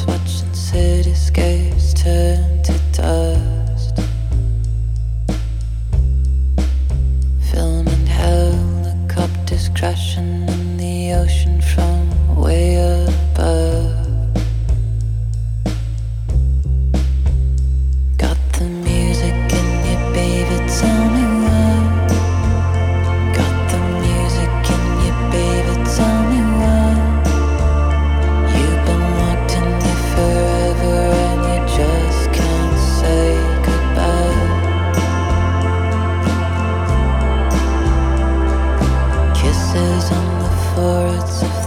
watching cityscapes turn to dust. Helicopters crashing.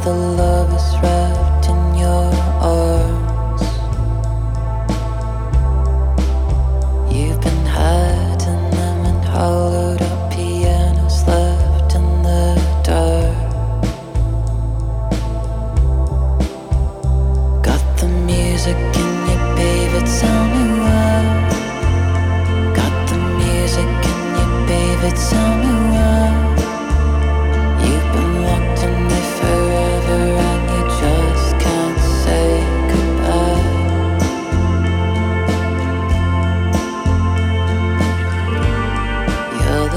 The lovers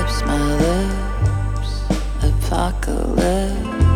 lips, my lips, apocalypse.